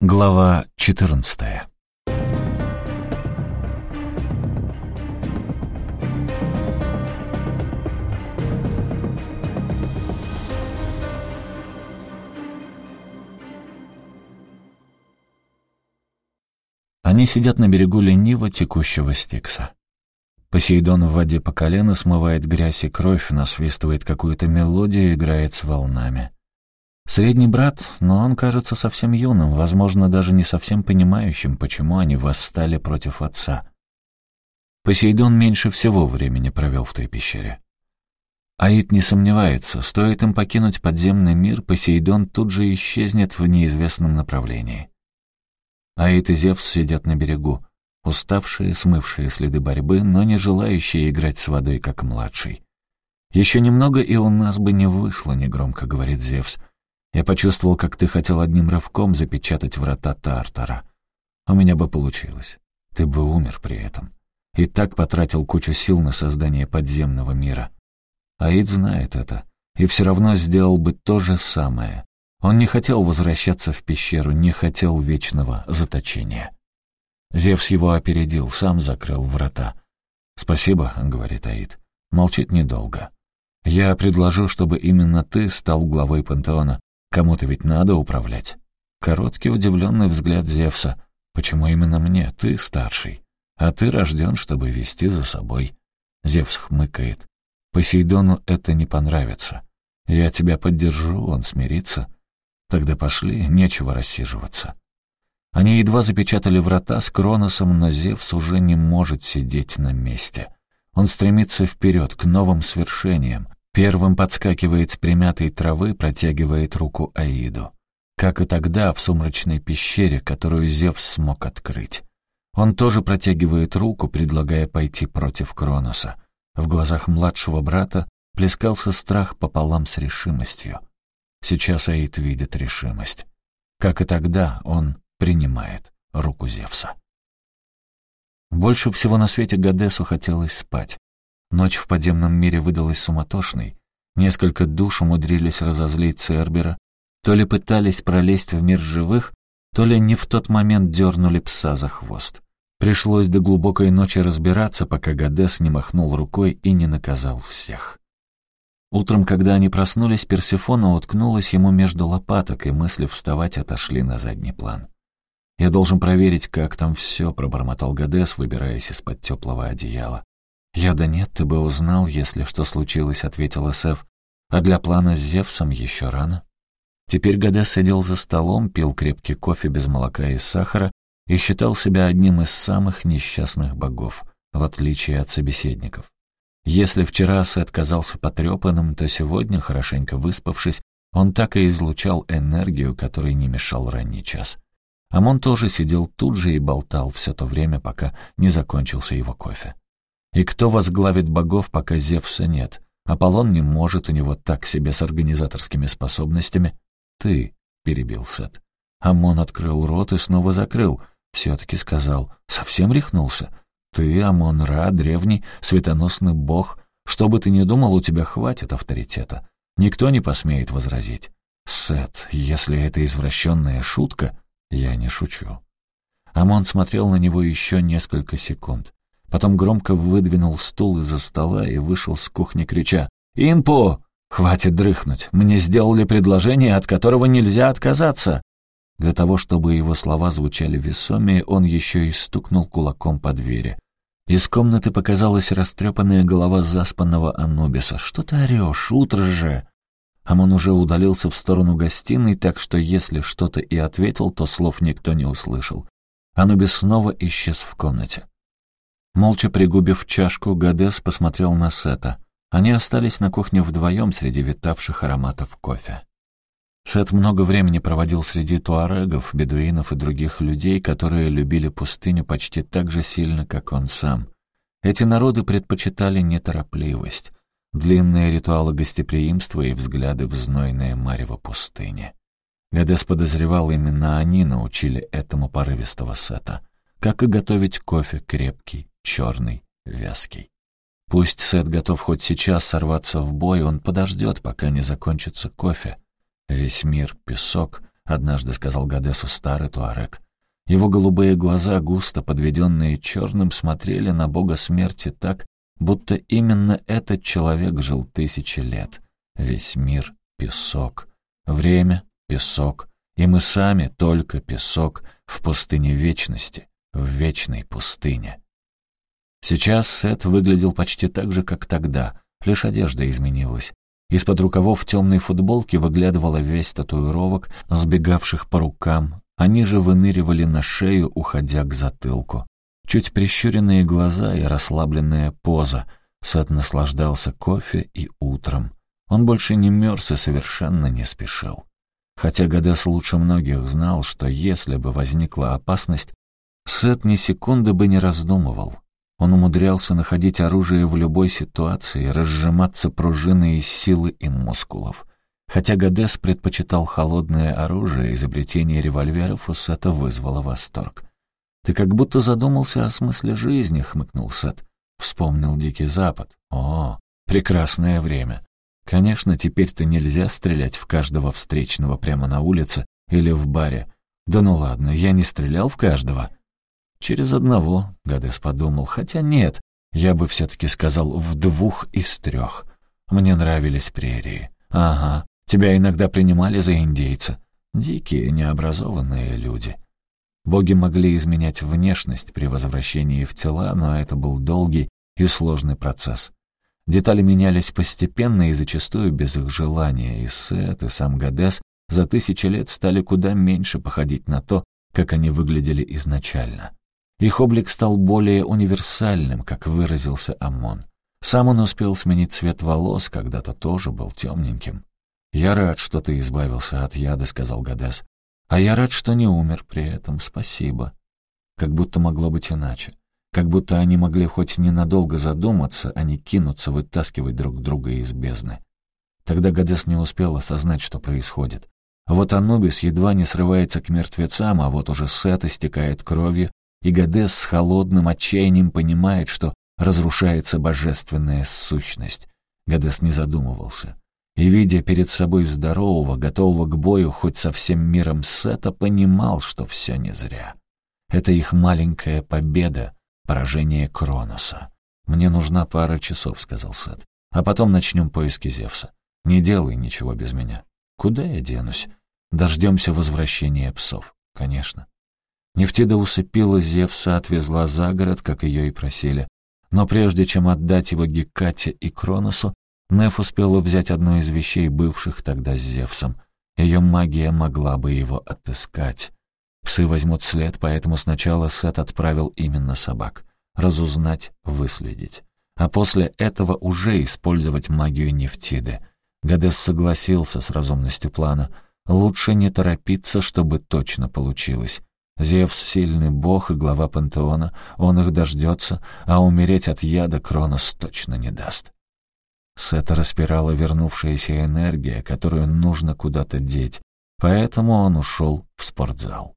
Глава 14 Они сидят на берегу лениво текущего стикса. Посейдон в воде по колено смывает грязь и кровь, насвистывает какую-то мелодию и играет с волнами. Средний брат, но он кажется совсем юным, возможно, даже не совсем понимающим, почему они восстали против отца. Посейдон меньше всего времени провел в той пещере. Аид не сомневается, стоит им покинуть подземный мир, Посейдон тут же исчезнет в неизвестном направлении. Аид и Зевс сидят на берегу, уставшие, смывшие следы борьбы, но не желающие играть с водой, как младший. «Еще немного, и у нас бы не вышло», — негромко говорит Зевс. Я почувствовал, как ты хотел одним рывком запечатать врата Тартара. У меня бы получилось. Ты бы умер при этом. И так потратил кучу сил на создание подземного мира. Аид знает это, и все равно сделал бы то же самое. Он не хотел возвращаться в пещеру, не хотел вечного заточения. Зевс его опередил, сам закрыл врата. «Спасибо», — говорит Аид. Молчит недолго. «Я предложу, чтобы именно ты стал главой пантеона, Кому-то ведь надо управлять. Короткий удивленный взгляд Зевса. Почему именно мне? Ты старший. А ты рожден, чтобы вести за собой. Зевс хмыкает. Посейдону это не понравится. Я тебя поддержу, он смирится. Тогда пошли, нечего рассиживаться. Они едва запечатали врата с Кроносом, но Зевс уже не может сидеть на месте. Он стремится вперед, к новым свершениям, Первым подскакивает с примятой травы, протягивает руку Аиду. Как и тогда в сумрачной пещере, которую Зевс смог открыть. Он тоже протягивает руку, предлагая пойти против Кроноса. В глазах младшего брата плескался страх пополам с решимостью. Сейчас Аид видит решимость. Как и тогда, он принимает руку Зевса. Больше всего на свете Гадесу хотелось спать. Ночь в подземном мире выдалась суматошной. Несколько душ умудрились разозлить Цербера, то ли пытались пролезть в мир живых, то ли не в тот момент дернули пса за хвост. Пришлось до глубокой ночи разбираться, пока Гадес не махнул рукой и не наказал всех. Утром, когда они проснулись, Персифона уткнулась ему между лопаток, и мысли вставать отошли на задний план. «Я должен проверить, как там все», — пробормотал Гадес, выбираясь из-под теплого одеяла. «Я да нет, ты бы узнал, если что случилось», — ответил Эсэф. «А для плана с Зевсом еще рано». Теперь Гадес сидел за столом, пил крепкий кофе без молока и сахара и считал себя одним из самых несчастных богов, в отличие от собеседников. Если вчера Сет казался потрепанным, то сегодня, хорошенько выспавшись, он так и излучал энергию, которой не мешал ранний час. Амон тоже сидел тут же и болтал все то время, пока не закончился его кофе. И кто возглавит богов, пока Зевса нет? Аполлон не может, у него так себе с организаторскими способностями. Ты, — перебил Сет. Амон открыл рот и снова закрыл. Все-таки сказал, совсем рехнулся. Ты, Амон-Ра, древний, светоносный бог. Что бы ты ни думал, у тебя хватит авторитета. Никто не посмеет возразить. Сет, если это извращенная шутка, я не шучу. Амон смотрел на него еще несколько секунд. Потом громко выдвинул стул из-за стола и вышел с кухни, крича «Инпо! Хватит дрыхнуть! Мне сделали предложение, от которого нельзя отказаться!» Для того, чтобы его слова звучали весомее, он еще и стукнул кулаком по двери. Из комнаты показалась растрепанная голова заспанного Анубиса. «Что ты орешь? Утро же!» Амон уже удалился в сторону гостиной, так что если что-то и ответил, то слов никто не услышал. Анубис снова исчез в комнате. Молча пригубив чашку, Гадес посмотрел на Сета. Они остались на кухне вдвоем среди витавших ароматов кофе. Сет много времени проводил среди туарегов, бедуинов и других людей, которые любили пустыню почти так же сильно, как он сам. Эти народы предпочитали неторопливость, длинные ритуалы гостеприимства и взгляды в знойное марево пустыни. Гадес подозревал, именно они научили этому порывистого Сета. Как и готовить кофе крепкий, черный, вязкий. Пусть Сет готов хоть сейчас сорваться в бой, он подождет, пока не закончится кофе. Весь мир — песок, однажды сказал Гадесу старый Туарек. Его голубые глаза, густо подведенные черным, смотрели на бога смерти так, будто именно этот человек жил тысячи лет. Весь мир — песок. Время — песок. И мы сами только песок в пустыне вечности, в вечной пустыне. Сейчас Сет выглядел почти так же, как тогда, лишь одежда изменилась. Из-под рукавов темной футболки выглядывала весь татуировок, сбегавших по рукам. Они же выныривали на шею, уходя к затылку. Чуть прищуренные глаза и расслабленная поза. Сет наслаждался кофе и утром. Он больше не мерз и совершенно не спешил. Хотя Гадес лучше многих знал, что если бы возникла опасность, Сет ни секунды бы не раздумывал. Он умудрялся находить оружие в любой ситуации, разжиматься пружиной из силы и мускулов. Хотя Гадес предпочитал холодное оружие, изобретение револьверов у Сета вызвало восторг. «Ты как будто задумался о смысле жизни», — хмыкнул Сет. Вспомнил Дикий Запад. «О, прекрасное время. Конечно, теперь-то нельзя стрелять в каждого встречного прямо на улице или в баре. Да ну ладно, я не стрелял в каждого». «Через одного», — Гадес подумал, хотя нет, я бы все-таки сказал «в двух из трех». Мне нравились прерии. «Ага, тебя иногда принимали за индейца. Дикие, необразованные люди». Боги могли изменять внешность при возвращении в тела, но это был долгий и сложный процесс. Детали менялись постепенно и зачастую без их желания, и Сет, и сам Гадес за тысячи лет стали куда меньше походить на то, как они выглядели изначально. Их облик стал более универсальным, как выразился Амон. Сам он успел сменить цвет волос, когда-то тоже был темненьким. «Я рад, что ты избавился от яда», — сказал Гадес. «А я рад, что не умер при этом, спасибо». Как будто могло быть иначе. Как будто они могли хоть ненадолго задуматься, а не кинуться вытаскивать друг друга из бездны. Тогда Гадес не успел осознать, что происходит. Вот Анубис едва не срывается к мертвецам, а вот уже Сет истекает кровью, и Гадес с холодным отчаянием понимает, что разрушается божественная сущность. Гадес не задумывался. И, видя перед собой здорового, готового к бою хоть со всем миром Сета, понимал, что все не зря. Это их маленькая победа, поражение Кроноса. «Мне нужна пара часов», — сказал Сет. «А потом начнем поиски Зевса. Не делай ничего без меня». «Куда я денусь?» «Дождемся возвращения псов». «Конечно». Нефтида усыпила Зевса, отвезла за город, как ее и просили. Но прежде чем отдать его Гекате и Кроносу, Неф успела взять одну из вещей, бывших тогда с Зевсом. Ее магия могла бы его отыскать. Псы возьмут след, поэтому сначала Сет отправил именно собак. Разузнать, выследить. А после этого уже использовать магию Нефтиды. Гадес согласился с разумностью плана. Лучше не торопиться, чтобы точно получилось. Зевс — сильный бог и глава пантеона, он их дождется, а умереть от яда Кронос точно не даст. Сета распирала вернувшаяся энергия, которую нужно куда-то деть, поэтому он ушел в спортзал.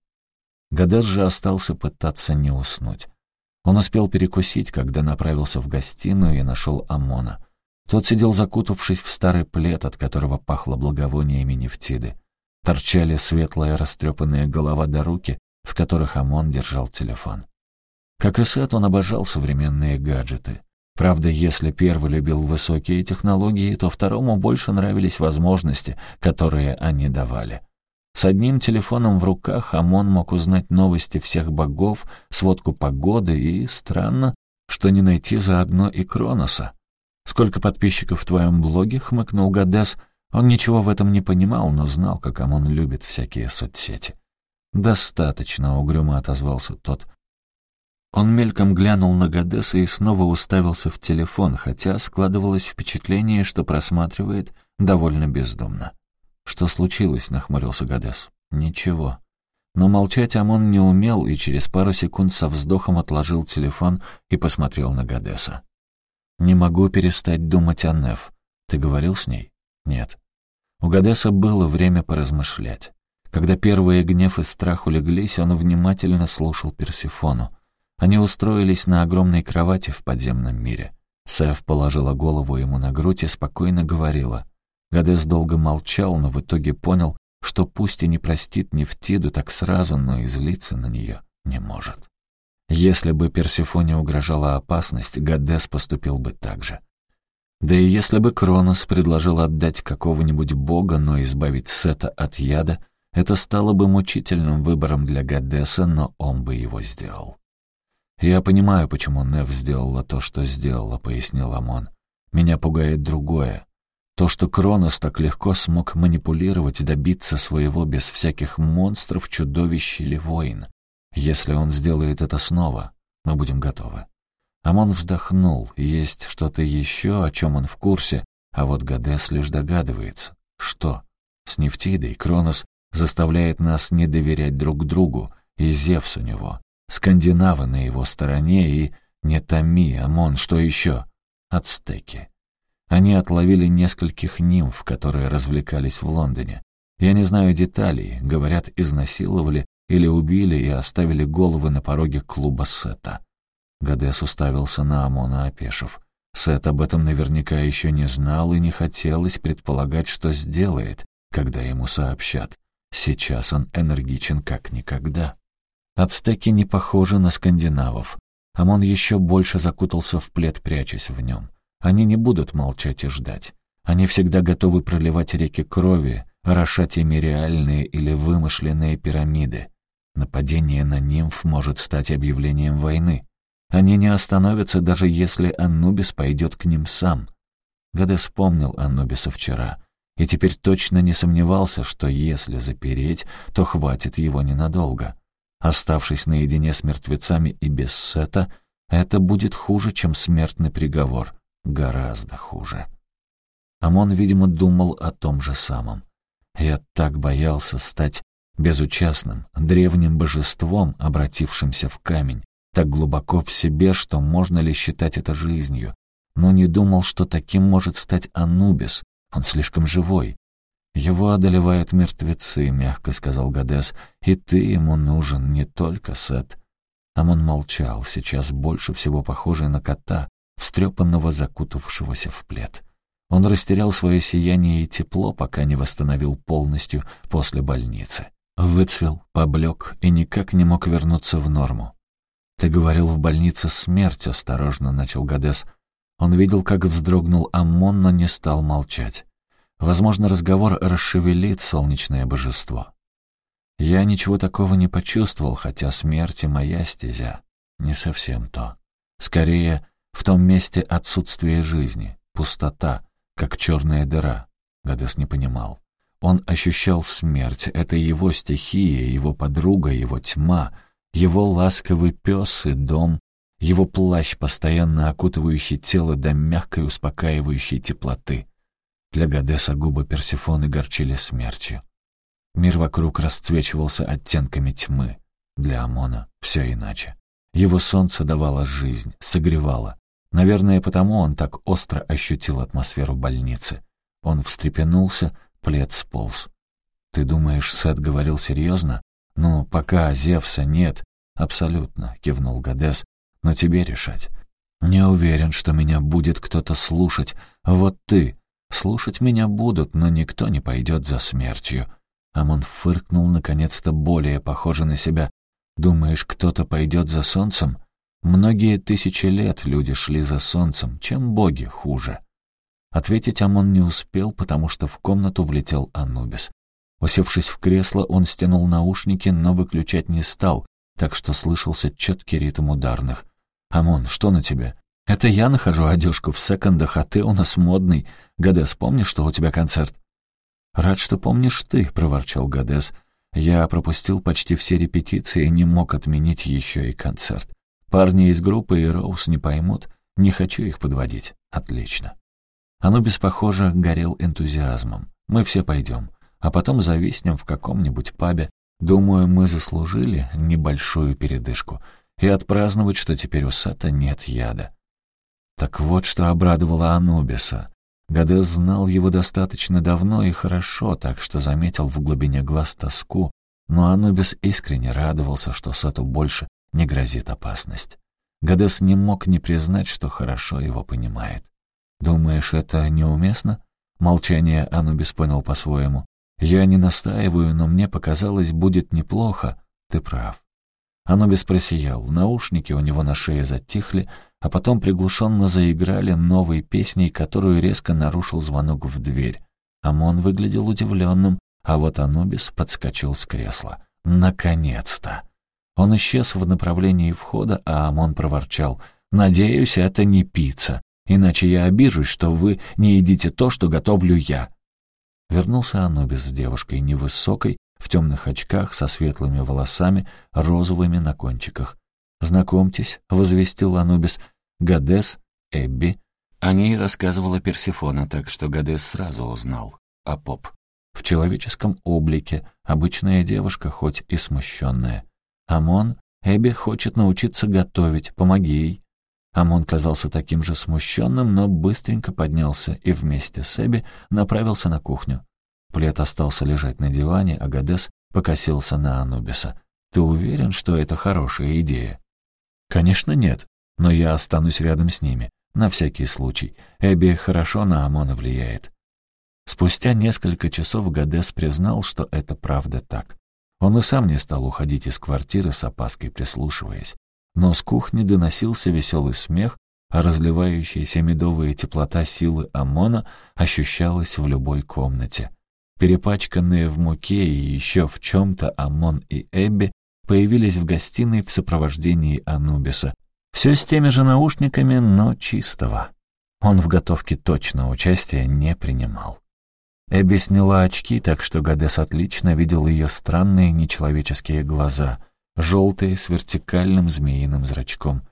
Гадес же остался пытаться не уснуть. Он успел перекусить, когда направился в гостиную и нашел Амона. Тот сидел закутавшись в старый плед, от которого пахло благовониями нефтиды. Торчали светлая растрепанная голова до руки, в которых Амон держал телефон. Как и Сет, он обожал современные гаджеты. Правда, если первый любил высокие технологии, то второму больше нравились возможности, которые они давали. С одним телефоном в руках Амон мог узнать новости всех богов, сводку погоды и, странно, что не найти заодно и Кроноса. «Сколько подписчиков в твоем блоге?» — хмыкнул Гадес. Он ничего в этом не понимал, но знал, как Амон любит всякие соцсети. «Достаточно», — угрюмо отозвался тот. Он мельком глянул на Гадеса и снова уставился в телефон, хотя складывалось впечатление, что просматривает довольно бездумно. «Что случилось?» — нахмурился Гадес. «Ничего». Но молчать Амон не умел и через пару секунд со вздохом отложил телефон и посмотрел на Гадеса. «Не могу перестать думать о Неф. Ты говорил с ней?» «Нет». У Гадеса было время поразмышлять. Когда первые гнев и страх улеглись, он внимательно слушал Персифону. Они устроились на огромной кровати в подземном мире. Сэф положила голову ему на грудь и спокойно говорила. Гадес долго молчал, но в итоге понял, что пусть и не простит Нефтиду так сразу, но и злиться на нее не может. Если бы Персифоне угрожала опасность, Гадес поступил бы так же. Да и если бы Кронос предложил отдать какого-нибудь бога, но избавить Сета от яда, это стало бы мучительным выбором для Гадеса, но он бы его сделал. «Я понимаю, почему Нев сделала то, что сделала», — пояснил Амон. «Меня пугает другое. То, что Кронос так легко смог манипулировать и добиться своего без всяких монстров, чудовищ или воин. Если он сделает это снова, мы будем готовы». Амон вздохнул. Есть что-то еще, о чем он в курсе, а вот Гадес лишь догадывается. Что? С Нефтидой Кронос заставляет нас не доверять друг другу, и Зевс у него. Скандинавы на его стороне и... Не томи, Амон, что еще? Ацтеки. Они отловили нескольких нимф, которые развлекались в Лондоне. Я не знаю деталей, говорят, изнасиловали или убили и оставили головы на пороге клуба Сета. Гадес уставился на Амона, опешив. Сет об этом наверняка еще не знал и не хотелось предполагать, что сделает, когда ему сообщат. Сейчас он энергичен как никогда. Ацтеки не похожи на скандинавов. Амон еще больше закутался в плед, прячась в нем. Они не будут молчать и ждать. Они всегда готовы проливать реки крови, орошать ими реальные или вымышленные пирамиды. Нападение на нимф может стать объявлением войны. Они не остановятся, даже если Анубис пойдет к ним сам. Гаде вспомнил Анубиса вчера и теперь точно не сомневался, что если запереть, то хватит его ненадолго. Оставшись наедине с мертвецами и без сета, это будет хуже, чем смертный приговор. Гораздо хуже. Амон, видимо, думал о том же самом. Я так боялся стать безучастным, древним божеством, обратившимся в камень, так глубоко в себе, что можно ли считать это жизнью, но не думал, что таким может стать Анубис, он слишком живой. «Его одолевают мертвецы», — мягко сказал Гадес, — «и ты ему нужен, не только Сет». Амон молчал, сейчас больше всего похожий на кота, встрепанного, закутавшегося в плед. Он растерял свое сияние и тепло, пока не восстановил полностью после больницы. Выцвел, поблек и никак не мог вернуться в норму. «Ты говорил, в больнице смерть», — осторожно начал Гадес. Он видел, как вздрогнул Амон, но не стал молчать. Возможно, разговор расшевелит солнечное божество. Я ничего такого не почувствовал, хотя смерть и моя стезя. Не совсем то. Скорее, в том месте отсутствие жизни, пустота, как черная дыра. Гадес не понимал. Он ощущал смерть, это его стихия, его подруга, его тьма, его ласковый пес и дом, его плащ, постоянно окутывающий тело до мягкой успокаивающей теплоты. Для Гадеса губы Персифоны горчили смертью. Мир вокруг расцвечивался оттенками тьмы. Для Амона все иначе. Его солнце давало жизнь, согревало. Наверное, потому он так остро ощутил атмосферу больницы. Он встрепенулся, плед сполз. «Ты думаешь, Сет говорил серьезно? Ну, пока Зевса нет». «Абсолютно», — кивнул Гадес. «Но тебе решать. Не уверен, что меня будет кто-то слушать. Вот ты. Слушать меня будут, но никто не пойдет за смертью». Амон фыркнул, наконец-то более похоже на себя. «Думаешь, кто-то пойдет за солнцем? Многие тысячи лет люди шли за солнцем, чем боги хуже». Ответить Амон не успел, потому что в комнату влетел Анубис. Усевшись в кресло, он стянул наушники, но выключать не стал, так что слышался четкий ритм ударных. «Амон, что на тебе?» «Это я нахожу одежку в секондах, а ты у нас модный. Гадес, помнишь, что у тебя концерт?» «Рад, что помнишь ты», — проворчал Гадес. «Я пропустил почти все репетиции и не мог отменить еще и концерт. Парни из группы и Роуз не поймут. Не хочу их подводить. Отлично». Анубис, похоже, горел энтузиазмом. «Мы все пойдем, а потом зависнем в каком-нибудь пабе. Думаю, мы заслужили небольшую передышку и отпраздновать, что теперь у Сата нет яда». Так вот, что обрадовало Анубиса. Гадес знал его достаточно давно и хорошо, так что заметил в глубине глаз тоску, но Анубис искренне радовался, что Сату больше не грозит опасность. Гадес не мог не признать, что хорошо его понимает. «Думаешь, это неуместно?» Молчание Анубис понял по-своему. Я не настаиваю, но мне показалось, будет неплохо. Ты прав. Анубис просиял, наушники у него на шее затихли, а потом приглушенно заиграли новой песней, которую резко нарушил звонок в дверь. Амон выглядел удивленным, а вот Анубис подскочил с кресла. «Наконец-то!» Он исчез в направлении входа, а Амон проворчал. «Надеюсь, это не пицца, иначе я обижусь, что вы не едите то, что готовлю я». Вернулся Анубис с девушкой невысокой, в темных очках, со светлыми волосами, розовыми на кончиках. «Знакомьтесь», — возвестил Анубис, — «Гадес, Эбби». О ней рассказывала Персифона, так что Гадес сразу узнал. А поп. В человеческом облике, обычная девушка, хоть и смущенная. Амон, Эбби хочет научиться готовить, помоги ей. Амон казался таким же смущенным, но быстренько поднялся и вместе с Эбби направился на кухню. Плед остался лежать на диване, а Гадес покосился на Анубиса. «Ты уверен, что это хорошая идея?» «Конечно нет, но я останусь рядом с ними, на всякий случай. Эбби хорошо на Амона влияет». Спустя несколько часов Гадес признал, что это правда так. Он и сам не стал уходить из квартиры с опаской прислушиваясь. Но с кухни доносился веселый смех, а разливающаяся медовая теплота силы Амона ощущалась в любой комнате. Перепачканные в муке и еще в чем-то Амон и Эбби появились в гостиной в сопровождении Анубиса. Все с теми же наушниками, но чистого. Он в готовке точно участия не принимал. Эбби сняла очки, так что Гадес отлично видел ее странные нечеловеческие глаза, желтые с вертикальным змеиным зрачком.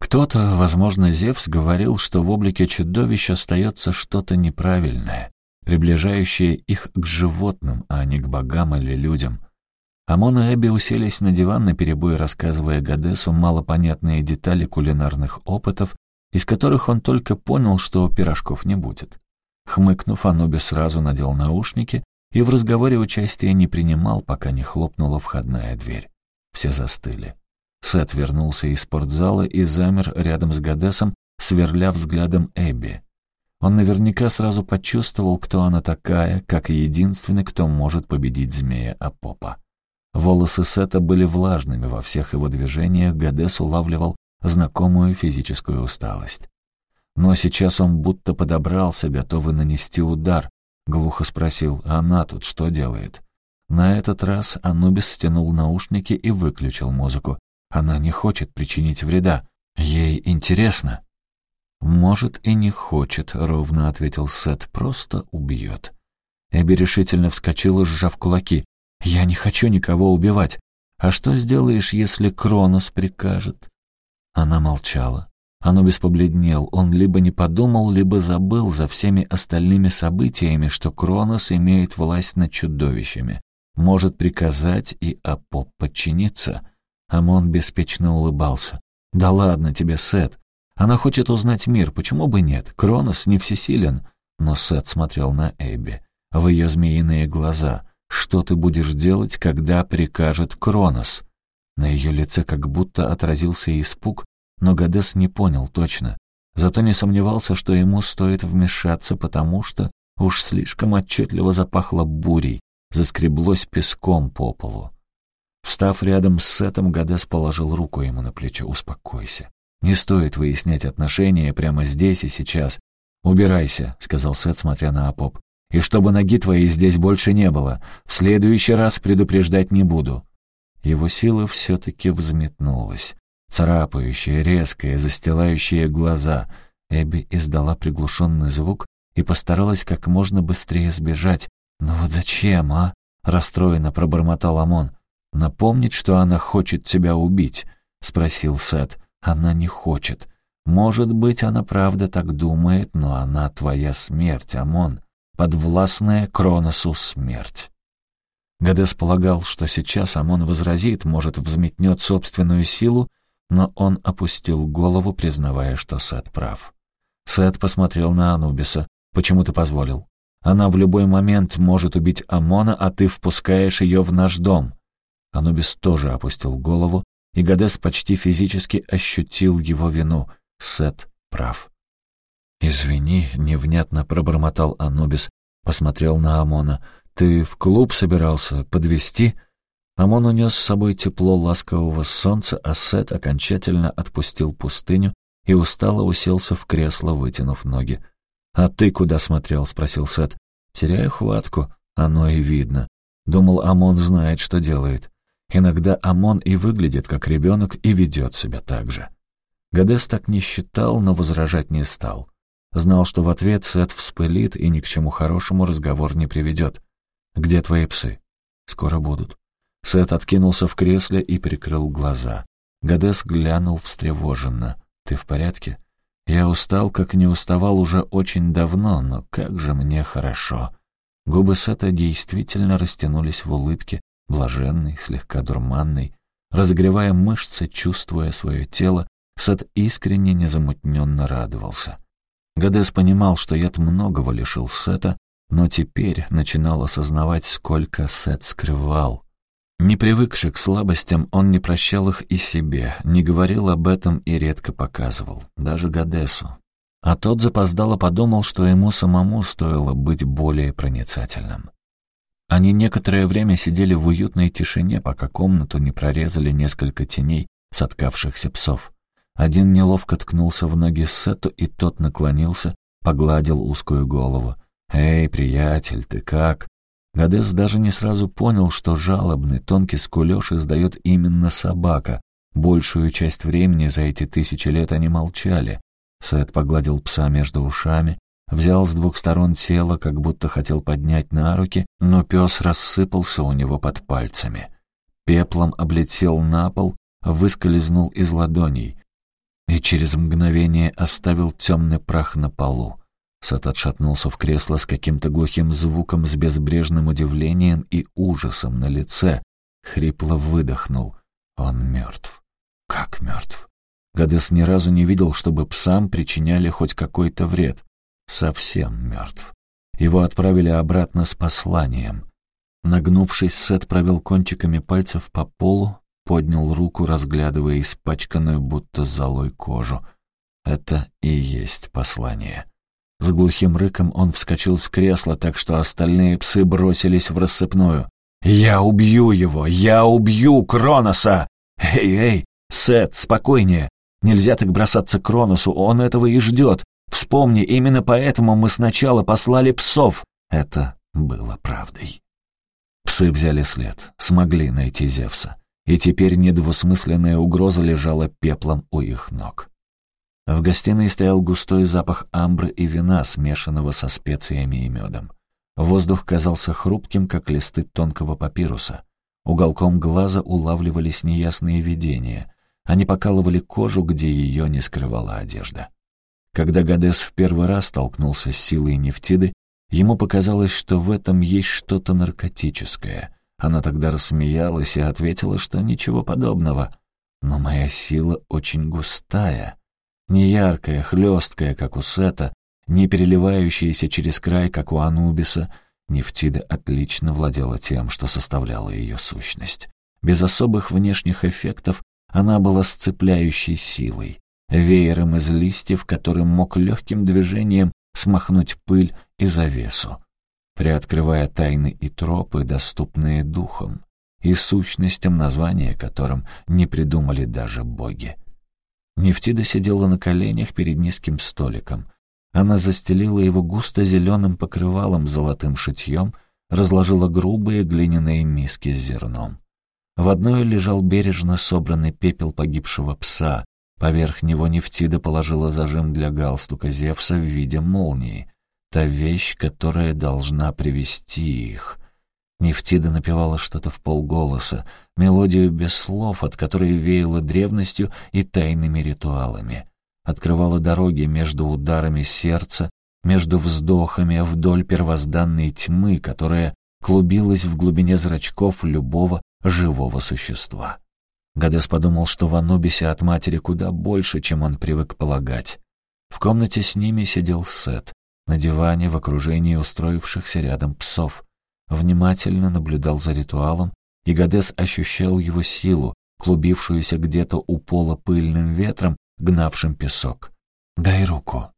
Кто-то, возможно, Зевс, говорил, что в облике чудовища остается что-то неправильное приближающее их к животным, а не к богам или людям. Амон и Эбби уселись на диван, наперебой рассказывая Гадесу малопонятные детали кулинарных опытов, из которых он только понял, что пирожков не будет. Хмыкнув, Анубис сразу надел наушники и в разговоре участия не принимал, пока не хлопнула входная дверь. Все застыли. Сет вернулся из спортзала и замер рядом с Гадесом, сверля взглядом Эбби. Он наверняка сразу почувствовал, кто она такая, как единственный, кто может победить змея Апопа. Волосы Сета были влажными во всех его движениях, Гадес улавливал знакомую физическую усталость. Но сейчас он будто подобрался, готовый нанести удар. Глухо спросил, «А она тут что делает? На этот раз Анубис стянул наушники и выключил музыку. Она не хочет причинить вреда. Ей интересно. «Может, и не хочет», — ровно ответил Сет, — «просто убьет». Эбби решительно вскочила, сжав кулаки. «Я не хочу никого убивать. А что сделаешь, если Кронос прикажет?» Она молчала. Анубис побледнел. Он либо не подумал, либо забыл за всеми остальными событиями, что Кронос имеет власть над чудовищами. Может приказать и Апоп подчиниться. Амон беспечно улыбался. «Да ладно тебе, Сет. Она хочет узнать мир, почему бы нет? Кронос не всесилен. Но Сет смотрел на Эбби. В ее змеиные глаза. «Что ты будешь делать, когда прикажет Кронос?» На ее лице как будто отразился испуг, но Гадес не понял точно. Зато не сомневался, что ему стоит вмешаться, потому что уж слишком отчетливо запахло бурей, заскреблось песком по полу. Встав рядом с Сетом, Гадес положил руку ему на плечо. «Успокойся. Не стоит выяснять отношения прямо здесь и сейчас. «Убирайся», — сказал Сет, смотря на Апоп. «И чтобы ноги твоей здесь больше не было. В следующий раз предупреждать не буду». Его сила все-таки взметнулась. Царапающая, резкая, застилающая глаза. Эбби издала приглушенный звук и постаралась как можно быстрее сбежать. «Ну вот зачем, а?» — расстроенно пробормотал Амон. «Напомнить, что она хочет тебя убить?» — спросил Сет. Она не хочет. Может быть, она правда так думает, но она твоя смерть, Амон. Подвластная Кроносу смерть. Гадес полагал, что сейчас Амон возразит, может, взметнет собственную силу, но он опустил голову, признавая, что Сет прав. Сет посмотрел на Анубиса. «Почему ты позволил? Она в любой момент может убить Амона, а ты впускаешь ее в наш дом». Анубис тоже опустил голову, и Гадес почти физически ощутил его вину. Сет прав. «Извини», — невнятно пробормотал Анубис, посмотрел на Амона. «Ты в клуб собирался подвести? Амон унес с собой тепло ласкового солнца, а Сет окончательно отпустил пустыню и устало уселся в кресло, вытянув ноги. «А ты куда смотрел?» — спросил Сет. «Теряю хватку. Оно и видно. Думал, Амон знает, что делает. Иногда Амон и выглядит как ребенок и ведет себя так же». Гадес так не считал, но возражать не стал. Знал, что в ответ Сет вспылит и ни к чему хорошему разговор не приведет. «Где твои псы?» «Скоро будут». Сет откинулся в кресле и прикрыл глаза. Гадес глянул встревоженно. «Ты в порядке?» «Я устал, как не уставал уже очень давно, но как же мне хорошо!» Губы Сета действительно растянулись в улыбке, блаженной, слегка дурманной. Разогревая мышцы, чувствуя свое тело, Сет искренне незамутненно радовался. Гадес понимал, что яд многого лишил Сета, но теперь начинал осознавать, сколько Сет скрывал. Не привыкший к слабостям, он не прощал их и себе, не говорил об этом и редко показывал, даже Гадесу. А тот запоздало подумал, что ему самому стоило быть более проницательным. Они некоторое время сидели в уютной тишине, пока комнату не прорезали несколько теней соткавшихся псов. Один неловко ткнулся в ноги Сету, и тот наклонился, погладил узкую голову. «Эй, приятель, ты как?» Гадес даже не сразу понял, что жалобный, тонкий скулёж издает именно собака. Большую часть времени за эти тысячи лет они молчали. Сет погладил пса между ушами, взял с двух сторон тело, как будто хотел поднять на руки, но пес рассыпался у него под пальцами. Пеплом облетел на пол, выскользнул из ладоней и через мгновение оставил темный прах на полу. Сат отшатнулся в кресло с каким-то глухим звуком, с безбрежным удивлением и ужасом на лице. Хрипло выдохнул. Он мертв. Как мертв? Гадес ни разу не видел, чтобы псам причиняли хоть какой-то вред. Совсем мертв. Его отправили обратно с посланием. Нагнувшись, Сет провел кончиками пальцев по полу, поднял руку, разглядывая испачканную будто золой кожу. Это и есть послание. С глухим рыком он вскочил с кресла, так что остальные псы бросились в рассыпную. «Я убью его! Я убью Кроноса! Эй, эй, Сет, спокойнее! Нельзя так бросаться Кроносу, он этого и ждет. Вспомни, именно поэтому мы сначала послали псов». Это было правдой. Псы взяли след, смогли найти Зевса, и теперь недвусмысленная угроза лежала пеплом у их ног. В гостиной стоял густой запах амбры и вина, смешанного со специями и медом. Воздух казался хрупким, как листы тонкого папируса. Уголком глаза улавливались неясные видения. Они покалывали кожу, где ее не скрывала одежда. Когда Гадес в первый раз столкнулся с силой Нефтиды, ему показалось, что в этом есть что-то наркотическое. Она тогда рассмеялась и ответила, что ничего подобного. «Но моя сила очень густая», не яркая, хлесткая, как у Сета, не переливающаяся через край, как у Анубиса, Нефтида отлично владела тем, что составляло ее сущность. Без особых внешних эффектов она была сцепляющей силой, веером из листьев, которым мог легким движением смахнуть пыль и завесу, приоткрывая тайны и тропы, доступные духом, и сущностям, названия которым не придумали даже боги. Нефтида сидела на коленях перед низким столиком. Она застелила его густо зеленым покрывалом с золотым шитьем, разложила грубые глиняные миски с зерном. В одной лежал бережно собранный пепел погибшего пса, поверх него Нефтида положила зажим для галстука Зевса в виде молнии, та вещь, которая должна привести их — Нефтида напевала что-то в полголоса, мелодию без слов, от которой веяло древностью и тайными ритуалами. Открывала дороги между ударами сердца, между вздохами вдоль первозданной тьмы, которая клубилась в глубине зрачков любого живого существа. Гадес подумал, что в Анубисе от матери куда больше, чем он привык полагать. В комнате с ними сидел Сет, на диване в окружении устроившихся рядом псов внимательно наблюдал за ритуалом, и Гадес ощущал его силу, клубившуюся где-то у пола пыльным ветром, гнавшим песок. «Дай руку».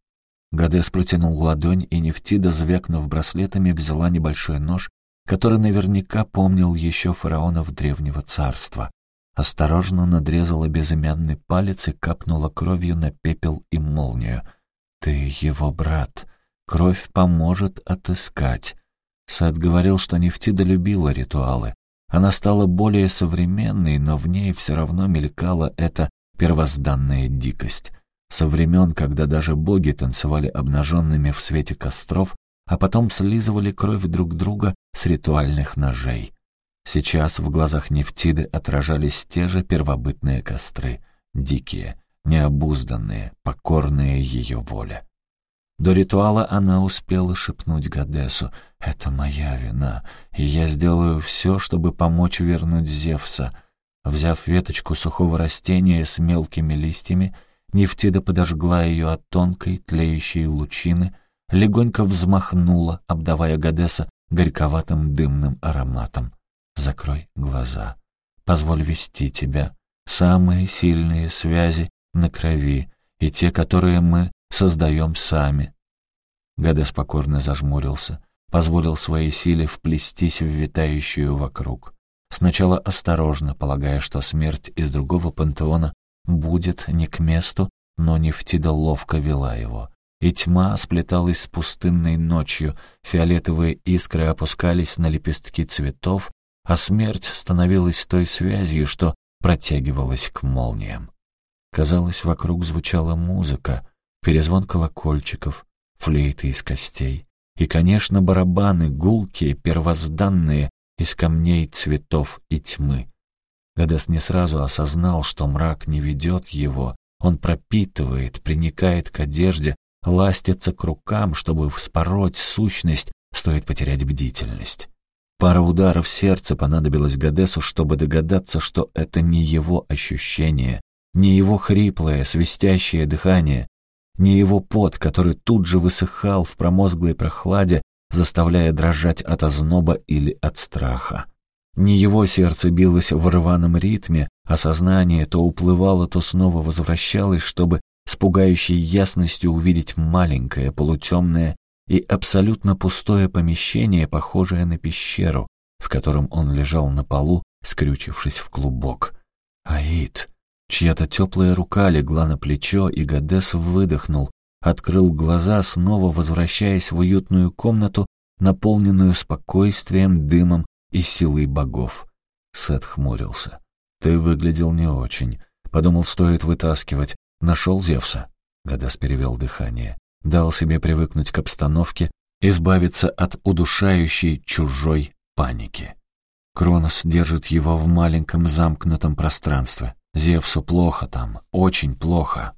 Гадес протянул ладонь, и Нефтида, звякнув браслетами, взяла небольшой нож который наверняка помнил еще фараонов древнего царства. Осторожно надрезала безымянный палец и капнула кровью на пепел и молнию. «Ты его брат. Кровь поможет отыскать». Сад говорил, что Нефтида любила ритуалы. Она стала более современной, но в ней все равно мелькала эта первозданная дикость. Со времен, когда даже боги танцевали обнаженными в свете костров, а потом слизывали кровь друг друга с ритуальных ножей. Сейчас в глазах Нефтиды отражались те же первобытные костры, дикие, необузданные, покорные ее воле. До ритуала она успела шепнуть Гадесу «Это моя вина, и я сделаю все, чтобы помочь вернуть Зевса». Взяв веточку сухого растения с мелкими листьями, Нефтида подожгла ее от тонкой, тлеющей лучины, легонько взмахнула, обдавая Гадеса горьковатым дымным ароматом. «Закрой глаза. Позволь вести тебя. Самые сильные связи на крови и те, которые мы создаем сами». Гадес покорно зажмурился, позволил своей силе вплестись в витающую вокруг. Сначала осторожно, полагая, что смерть из другого пантеона будет не к месту, но Нефтида ловко вела его. И тьма сплеталась с пустынной ночью, фиолетовые искры опускались на лепестки цветов, а смерть становилась той связью, что протягивалась к молниям. Казалось, вокруг звучала музыка, перезвон колокольчиков, флейты из костей и, конечно, барабаны, гулкие, первозданные, из камней, цветов и тьмы. Гадес не сразу осознал, что мрак не ведет его, он пропитывает, приникает к одежде, ластится к рукам, чтобы вспороть сущность, стоит потерять бдительность. Пара ударов сердца понадобилась Гадесу, чтобы догадаться, что это не его ощущение, не его хриплое, свистящее дыхание, не его пот, который тут же высыхал в промозглой прохладе, заставляя дрожать от озноба или от страха. Не его сердце билось в рваном ритме, а сознание то уплывало, то снова возвращалось, чтобы с пугающей ясностью увидеть маленькое, полутемное и абсолютно пустое помещение, похожее на пещеру, в котором он лежал на полу, скрючившись в клубок. Аид! Чья-то теплая рука легла на плечо, и Гадес выдохнул, открыл глаза, снова возвращаясь в уютную комнату, наполненную спокойствием, дымом и силой богов. Сет хмурился. «Ты выглядел не очень. Подумал, стоит вытаскивать. Нашел Зевса?» Гадас перевел дыхание. Дал себе привыкнуть к обстановке, избавиться от удушающей чужой паники. Кронос держит его в маленьком замкнутом пространстве. Зевсу плохо там, очень плохо.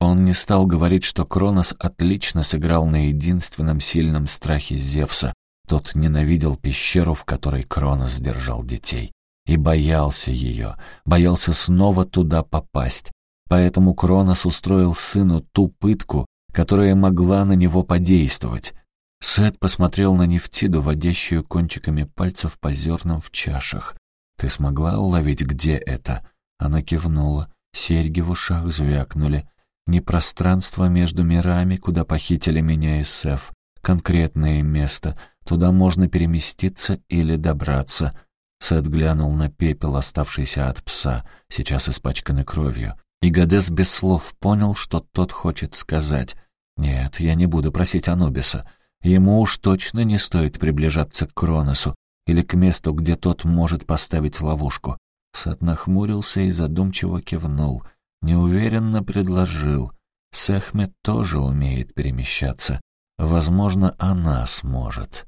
Он не стал говорить, что Кронос отлично сыграл на единственном сильном страхе Зевса. Тот ненавидел пещеру, в которой Кронос держал детей. И боялся ее, боялся снова туда попасть. Поэтому Кронос устроил сыну ту пытку, которая могла на него подействовать. Сет посмотрел на Нефтиду, водящую кончиками пальцев по зернам в чашах. «Ты смогла уловить, где это?» Она кивнула. Серьги в ушах звякнули. Не пространство между мирами, куда похитили меня и Сеф. Конкретное место. Туда можно переместиться или добраться. Сет глянул на пепел, оставшийся от пса, сейчас испачканный кровью. И Гадес без слов понял, что тот хочет сказать. «Нет, я не буду просить Анубиса. Ему уж точно не стоит приближаться к Кроносу или к месту, где тот может поставить ловушку. Сет нахмурился и задумчиво кивнул. Неуверенно предложил. Сехмет тоже умеет перемещаться. Возможно, она сможет.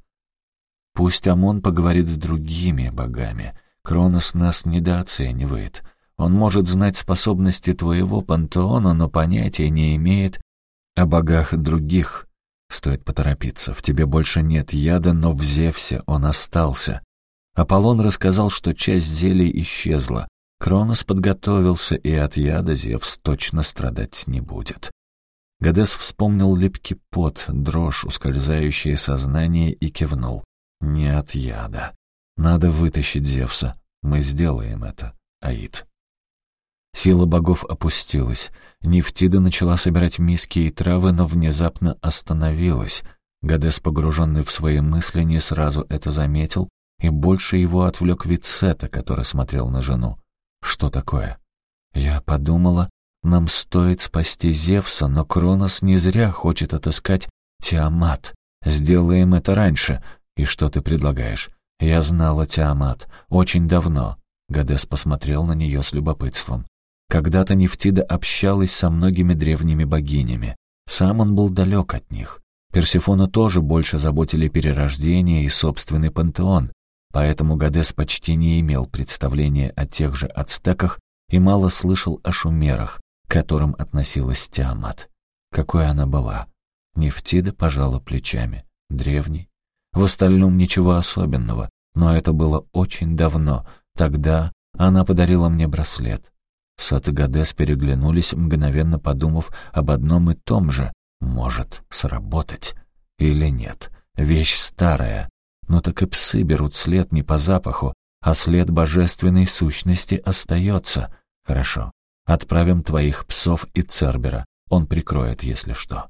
Пусть Амон поговорит с другими богами. Кронос нас недооценивает. Он может знать способности твоего пантеона, но понятия не имеет о богах других. Стоит поторопиться. В тебе больше нет яда, но в Зевсе он остался. Аполлон рассказал, что часть зелий исчезла. Кронос подготовился, и от яда Зевс точно страдать не будет. Гадес вспомнил липкий пот, дрожь, ускользающее сознание и кивнул. «Не от яда. Надо вытащить Зевса. Мы сделаем это, Аид». Сила богов опустилась. Нефтида начала собирать миски и травы, но внезапно остановилась. Гадес, погруженный в свои мысли, не сразу это заметил, и больше его отвлек вид Сета, который смотрел на жену. «Что такое?» «Я подумала, нам стоит спасти Зевса, но Кронос не зря хочет отыскать Тиамат. Сделаем это раньше. И что ты предлагаешь? Я знала Тиамат. Очень давно». Гадес посмотрел на нее с любопытством. Когда-то Нефтида общалась со многими древними богинями. Сам он был далек от них. Персифону тоже больше заботили перерождение и собственный пантеон, поэтому Гадес почти не имел представления о тех же ацтеках и мало слышал о шумерах, к которым относилась Тиамат. Какой она была? Нефтида пожала плечами. Древний. В остальном ничего особенного, но это было очень давно. Тогда она подарила мне браслет. Сат и Гадес переглянулись, мгновенно подумав об одном и том же, может сработать или нет. Вещь старая. Но так и псы берут след не по запаху, а след божественной сущности остается. Хорошо. Отправим твоих псов и Цербера. Он прикроет, если что.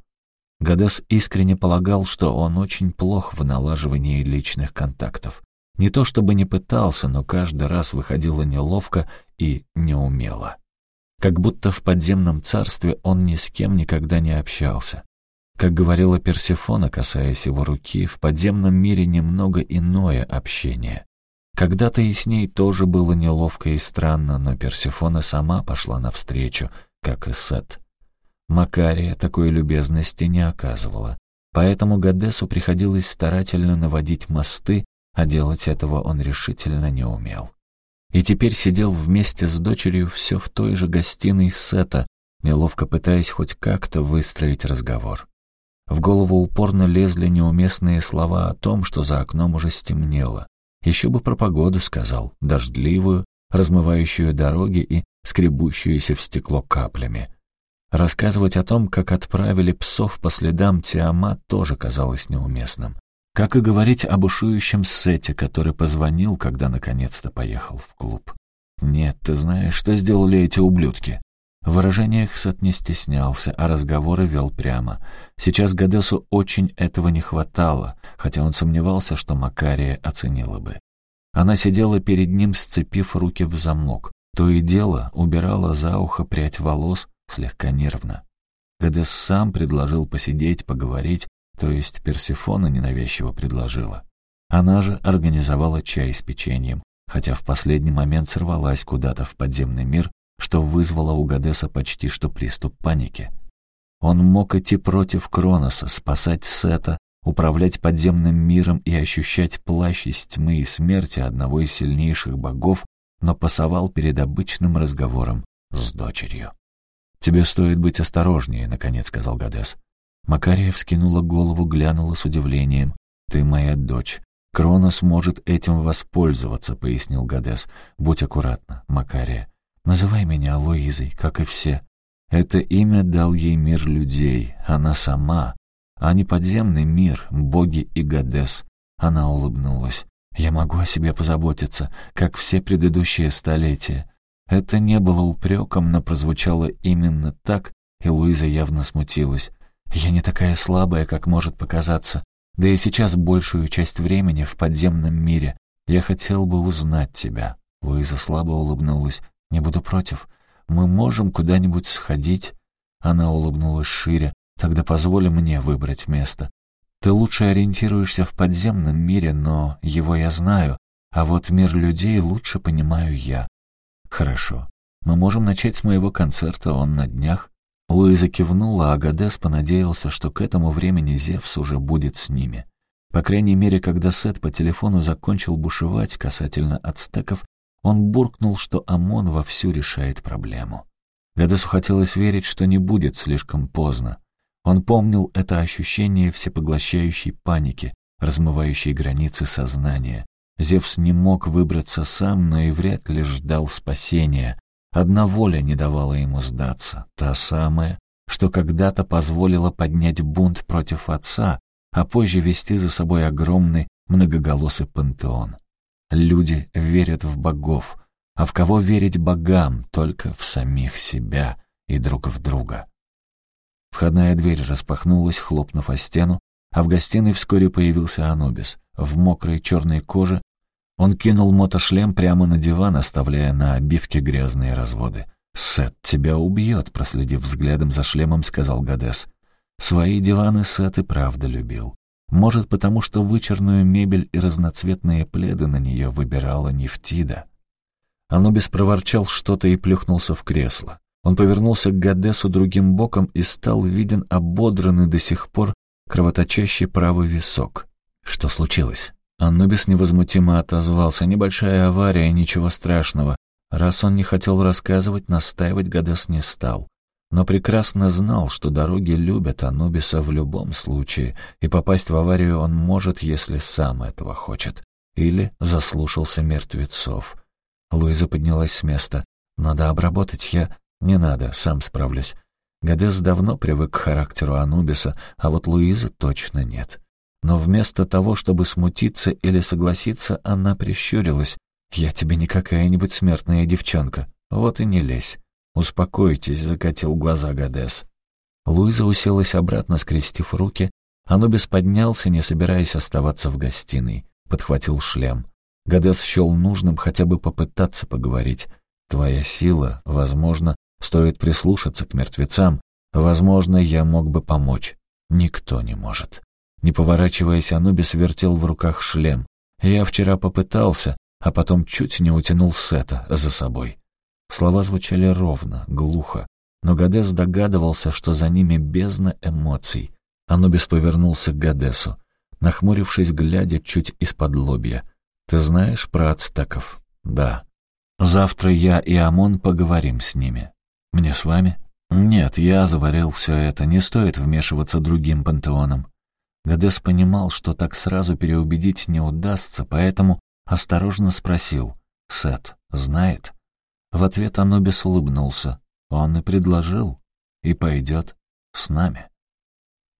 Гадес искренне полагал, что он очень плох в налаживании личных контактов. Не то чтобы не пытался, но каждый раз выходило неловко и неумело. Как будто в подземном царстве он ни с кем никогда не общался. Как говорила Персефона, касаясь его руки, в подземном мире немного иное общение. Когда-то и с ней тоже было неловко и странно, но Персефона сама пошла навстречу, как и Сет. Макария такой любезности не оказывала, поэтому Гадесу приходилось старательно наводить мосты, а делать этого он решительно не умел и теперь сидел вместе с дочерью все в той же гостиной Сета, неловко пытаясь хоть как-то выстроить разговор. В голову упорно лезли неуместные слова о том, что за окном уже стемнело. Еще бы про погоду сказал, дождливую, размывающую дороги и скребущуюся в стекло каплями. Рассказывать о том, как отправили псов по следам Тиамат, тоже казалось неуместным. Как и говорить об ушующем Сете, который позвонил, когда наконец-то поехал в клуб. «Нет, ты знаешь, что сделали эти ублюдки?» В выражениях Сет не стеснялся, а разговоры вел прямо. Сейчас Гадесу очень этого не хватало, хотя он сомневался, что Макария оценила бы. Она сидела перед ним, сцепив руки в замок. То и дело убирала за ухо прядь волос, слегка нервно. Гадес сам предложил посидеть, поговорить, то есть Персифона ненавязчиво предложила. Она же организовала чай с печеньем, хотя в последний момент сорвалась куда-то в подземный мир, что вызвало у Гадеса почти что приступ паники. Он мог идти против Кроноса, спасать Сета, управлять подземным миром и ощущать плащ из тьмы и смерти одного из сильнейших богов, но пасовал перед обычным разговором с дочерью. «Тебе стоит быть осторожнее», — наконец сказал Гадес. Макария вскинула голову, глянула с удивлением. «Ты моя дочь. Кронос может этим воспользоваться», — пояснил Гадес. «Будь аккуратна, Макария. Называй меня Луизой, как и все. Это имя дал ей мир людей, она сама, а не подземный мир, боги и Гадес». Она улыбнулась. «Я могу о себе позаботиться, как все предыдущие столетия». Это не было упреком, но прозвучало именно так, и Луиза явно смутилась. Я не такая слабая, как может показаться. Да и сейчас большую часть времени в подземном мире. Я хотел бы узнать тебя». Луиза слабо улыбнулась. «Не буду против. Мы можем куда-нибудь сходить?» Она улыбнулась шире. «Тогда позволь мне выбрать место. Ты лучше ориентируешься в подземном мире, но его я знаю, а вот мир людей лучше понимаю я». «Хорошо. Мы можем начать с моего концерта, он на днях. Луиза кивнула, а Гадес понадеялся, что к этому времени Зевс уже будет с ними. По крайней мере, когда Сет по телефону закончил бушевать касательно ацтеков, он буркнул, что ОМОН вовсю решает проблему. Гадесу хотелось верить, что не будет слишком поздно. Он помнил это ощущение всепоглощающей паники, размывающей границы сознания. Зевс не мог выбраться сам, но и вряд ли ждал спасения, Одна воля не давала ему сдаться, та самая, что когда-то позволила поднять бунт против отца, а позже вести за собой огромный многоголосый пантеон. Люди верят в богов, а в кого верить богам, только в самих себя и друг в друга. Входная дверь распахнулась, хлопнув о стену, а в гостиной вскоре появился Анубис. В мокрой черной коже он кинул мотошлем прямо на диван, оставляя на обивке грязные разводы. «Сет тебя убьет», — проследив взглядом за шлемом, сказал Гадес. Свои диваны Сет и правда любил. Может, потому что вычерную мебель и разноцветные пледы на нее выбирала Нефтида. Анубис проворчал что-то и плюхнулся в кресло. Он повернулся к Гадесу другим боком и стал виден ободранный до сих пор кровоточащий правый висок. Что случилось? Анубис невозмутимо отозвался. Небольшая авария, ничего страшного. Раз он не хотел рассказывать, настаивать Гадес не стал. Но прекрасно знал, что дороги любят Анубиса в любом случае, и попасть в аварию он может, если сам этого хочет. Или заслушался мертвецов. Луиза поднялась с места. «Надо обработать, я...» «Не надо, сам справлюсь». Гадес давно привык к характеру Анубиса, а вот Луиза точно нет. Но вместо того, чтобы смутиться или согласиться, она прищурилась. «Я тебе не какая-нибудь смертная девчонка. Вот и не лезь». «Успокойтесь», — закатил глаза Гадес. Луиза уселась обратно, скрестив руки. Анубис поднялся, не собираясь оставаться в гостиной. Подхватил шлем. Гадес счел нужным хотя бы попытаться поговорить. «Твоя сила, возможно, стоит прислушаться к мертвецам. Возможно, я мог бы помочь. Никто не может». Не поворачиваясь, Анубис вертел в руках шлем. «Я вчера попытался, а потом чуть не утянул Сета за собой». Слова звучали ровно, глухо, но Гадес догадывался, что за ними бездна эмоций. Анубис повернулся к Гадесу, нахмурившись, глядя чуть из-под лобья. «Ты знаешь про ацтеков?» «Да». «Завтра я и Амон поговорим с ними». «Мне с вами?» «Нет, я заварил все это, не стоит вмешиваться другим пантеоном». Гадес понимал, что так сразу переубедить не удастся, поэтому осторожно спросил. «Сет знает?» В ответ Анубис улыбнулся. «Он и предложил, и пойдет с нами».